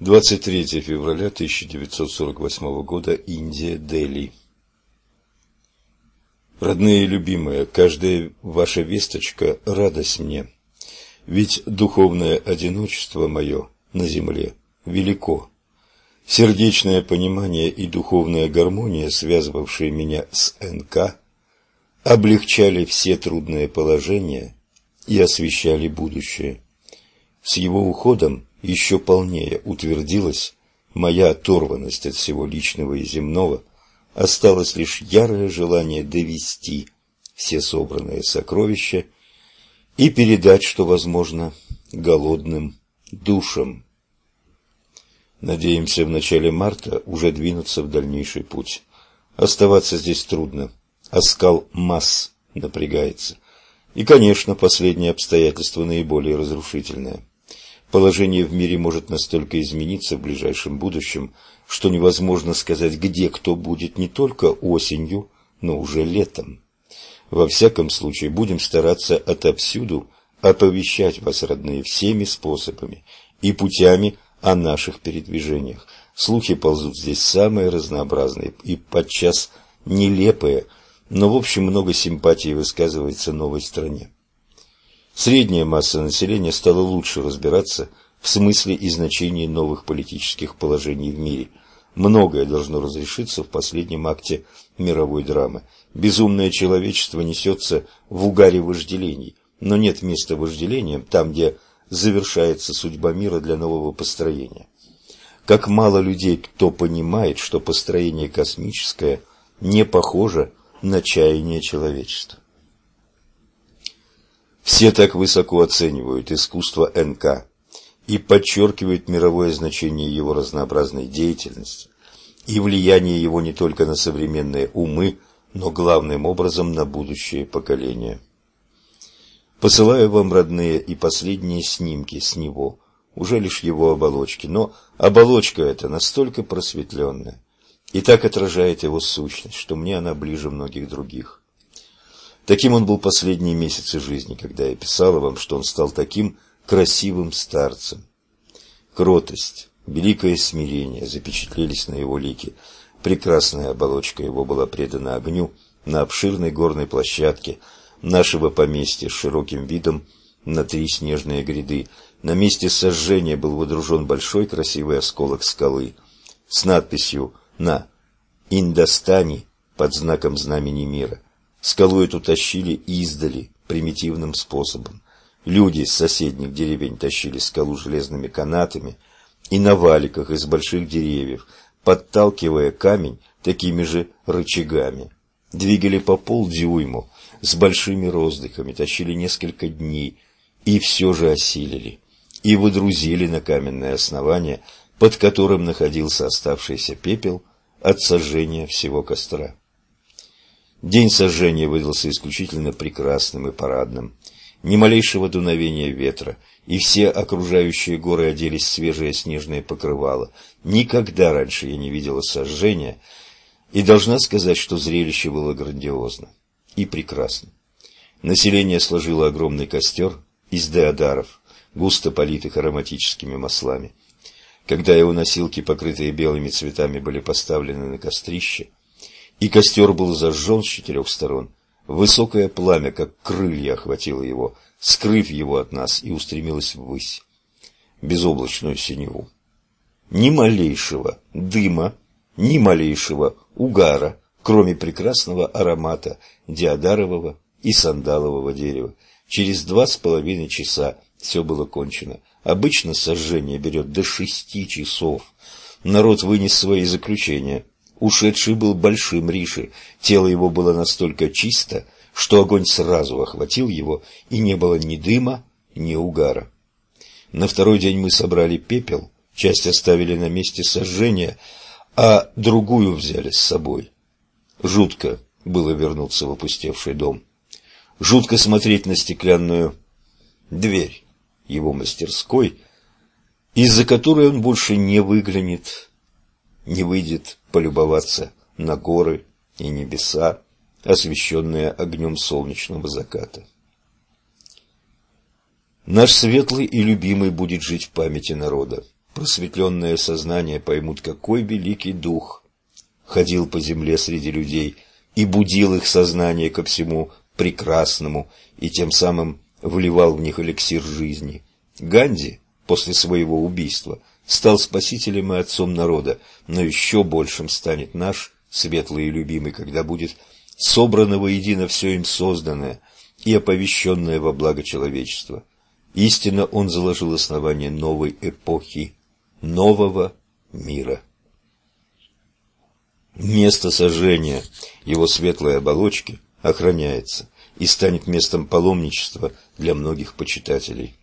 23 февраля 1948 года, Индия, Дели. Родные и любимые, каждая ваша весточка – радость мне. Ведь духовное одиночество мое на земле велико. Сердечное понимание и духовная гармония, связывавшие меня с НК, облегчали все трудные положения и освещали будущее. С его уходом еще полнее утвердилась моя оторванность от всего личного и земного, осталось лишь ярое желание довести все собранные сокровища и передать, что возможно, голодным душам. Надеемся в начале марта уже двинуться в дальнейший путь. Оставаться здесь трудно, а скал масс напрягается. И, конечно, последнее обстоятельство наиболее разрушительное. Положение в мире может настолько измениться в ближайшем будущем, что невозможно сказать, где кто будет не только осенью, но уже летом. Во всяком случае, будем стараться отовсюду оповещать вас, родные, всеми способами и путями о наших передвижениях. Слухи ползут здесь самые разнообразные и подчас нелепые, но в общем много симпатии высказывается новой стране. Средняя масса населения стала лучше разбираться в смысле и значении новых политических положений в мире. Многое должно разрешиться в последнем акте мировой драмы. Безумное человечество несется в угаре вожделений, но нет места вожделениям там, где завершается судьба мира для нового построения. Как мало людей, кто понимает, что построение космическое не похоже на чаяние человечества. Все так высоко оценивают искусство НК и подчеркивают мировое значение его разнообразной деятельности и влияние его не только на современные умы, но главным образом на будущее поколение. Посылаю вам, родные, и последние снимки с него, уже лишь его оболочки, но оболочка эта настолько просветленная и так отражает его сущность, что мне она ближе многих других. Таким он был последние месяцы жизни, когда я писала вам, что он стал таким красивым старцем. Кротость, великое смирение запечатлелись на его лике. Прекрасная оболочка его была предана огню на обширной горной площадке нашего поместья с широким видом на три снежные гряды. На месте сожжения был водружен большой красивый осколок скалы с надписью «На Индостане» под знаком знамени мира. Скалу эту тащили издали, примитивным способом. Люди из соседних деревень тащили скалу железными канатами и на валиках из больших деревьев, подталкивая камень такими же рычагами. Двигали по полдюйму, с большими роздыхами, тащили несколько дней и все же осилили. И выдрузили на каменное основание, под которым находился оставшийся пепел от сожжения всего костра. День сожжения выдался исключительно прекрасным и парадным. Ни малейшего дуновения ветра, и все окружающие горы оделись в свежее снежное покрывало. Никогда раньше я не видела сожжения, и должна сказать, что зрелище было грандиозно и прекрасно. Население сложило огромный костер из деодаров, густо политых ароматическими маслами. Когда его носилки, покрытые белыми цветами, были поставлены на кострище, и костер был зажжен с четырех сторон. Высокое пламя, как крылья, охватило его, скрыв его от нас, и устремилось ввысь, безоблачную синеву. Ни малейшего дыма, ни малейшего угара, кроме прекрасного аромата диадарового и сандалового дерева. Через два с половиной часа все было кончено. Обычно сожжение берет до шести часов. Народ вынес свои заключения. Ушедший был большим Риши, тело его было настолько чисто, что огонь сразу охватил его, и не было ни дыма, ни угара. На второй день мы собрали пепел, часть оставили на месте сожжения, а другую взяли с собой. Жутко было вернуться в опустевший дом. Жутко смотреть на стеклянную дверь его мастерской, из-за которой он больше не выглянет не выйдет полюбоваться на горы и небеса, освещенные огнем солнечного заката. Наш светлый и любимый будет жить в памяти народа. просветленное сознание поймут, какой великий дух ходил по земле среди людей и будил их сознание ко всему прекрасному и тем самым вливал в них эликсир жизни. Ганди после своего убийства стал спасителем и отцом народа, но еще большим станет наш светлый и любимый, когда будет собрано воедино все им созданное и оповещенное во благо человечества. Истинно он заложил основание новой эпохи, нового мира. Место сожжения его светлой оболочки охраняется и станет местом паломничества для многих почитателей.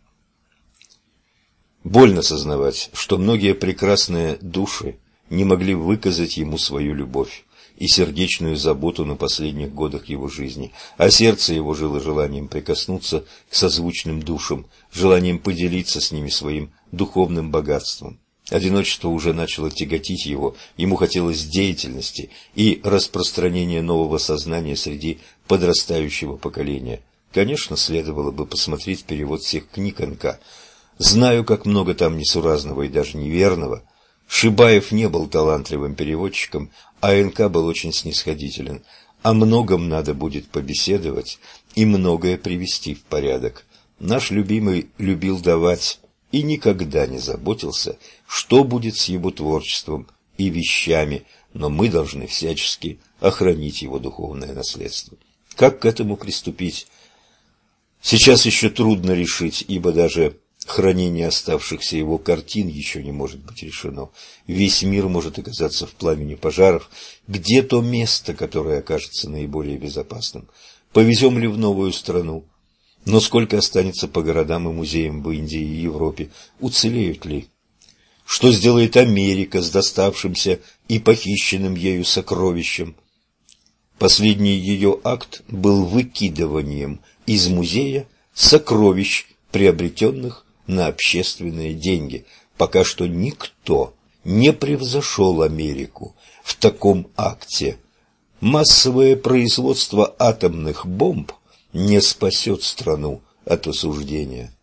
Больно сознавать, что многие прекрасные души не могли выказать ему свою любовь и сердечную заботу на последних годах его жизни, а сердце его жило желанием прикоснуться к созвучным душам, желанием поделиться с ними своим духовным богатством. Одиночество уже начало тяготить его, ему хотелось деятельности и распространения нового сознания среди подрастающего поколения. Конечно, следовало бы посмотреть перевод всех книг НК. Знаю, как много там несуразного и даже неверного. Шибаев не был талантливым переводчиком, а НК был очень снисходителен. О многом надо будет побеседовать и многое привести в порядок. Наш любимый любил давать и никогда не заботился, что будет с его творчеством и вещами, но мы должны всячески охранить его духовное наследство. Как к этому приступить? Сейчас еще трудно решить, ибо даже хранение оставшихся его картин еще не может быть решено. Весь мир может оказаться в пламени пожаров. Где то место, которое окажется наиболее безопасным? Повезем ли в новую страну? Но сколько останется по городам и музеям в Индии и Европе? Уцелеют ли? Что сделает Америка с доставшимся и похищенным ею сокровищем? Последний ее акт был выкидыванием из музея сокровищ, приобретенных на общественные деньги. Пока что никто не превзошел Америку в таком акте. Массовое производство атомных бомб – не спасет страну от осуждения.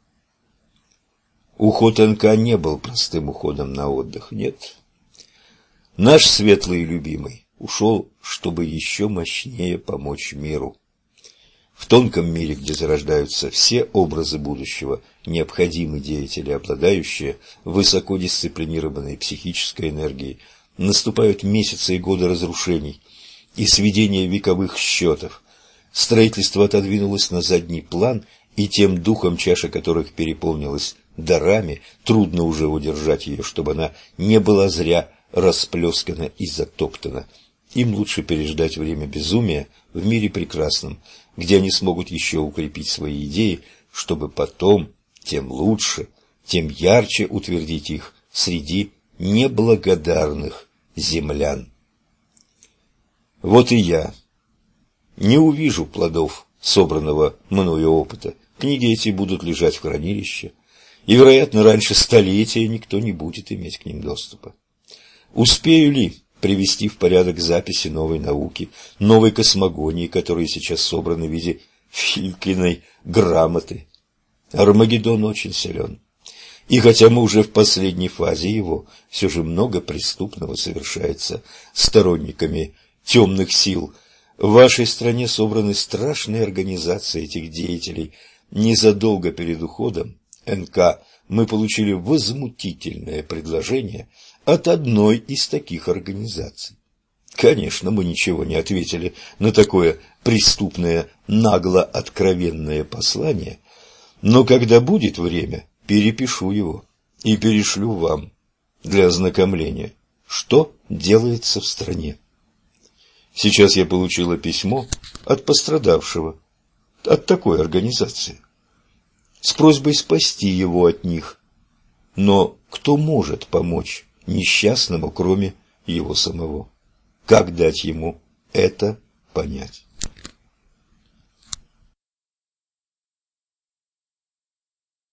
Уход НК не был простым уходом на отдых, нет. Наш светлый любимый ушел, чтобы еще мощнее помочь миру. В тонком мире, где зарождаются все образы будущего, необходимы деятели, обладающие высоко дисциплинированной психической энергией, наступают месяцы и годы разрушений и сведения вековых счетов, Строительство отодвинулось на задний план, и тем духом, чаша которых переполнилась дарами, трудно уже удержать ее, чтобы она не была зря расплескана и затоптана. Им лучше переждать время безумия в мире прекрасном, где они смогут еще укрепить свои идеи, чтобы потом, тем лучше, тем ярче утвердить их среди неблагодарных землян. Вот и я не увижу плодов собранного мною опыта. Книги эти будут лежать в хранилище, и, вероятно, раньше столетия никто не будет иметь к ним доступа. Успею ли привести в порядок записи новой науки, новой космогонии, которые сейчас собраны в виде Филькиной грамоты? Армагеддон очень силен. И хотя мы уже в последней фазе его, все же много преступного совершается сторонниками темных сил – в вашей стране собраны страшные организации этих деятелей. Незадолго перед уходом НК мы получили возмутительное предложение от одной из таких организаций. Конечно, мы ничего не ответили на такое преступное, нагло-откровенное послание, но когда будет время, перепишу его и перешлю вам для ознакомления, что делается в стране. Сейчас я получила письмо от пострадавшего, от такой организации, с просьбой спасти его от них. Но кто может помочь несчастному, кроме его самого? Как дать ему это понять?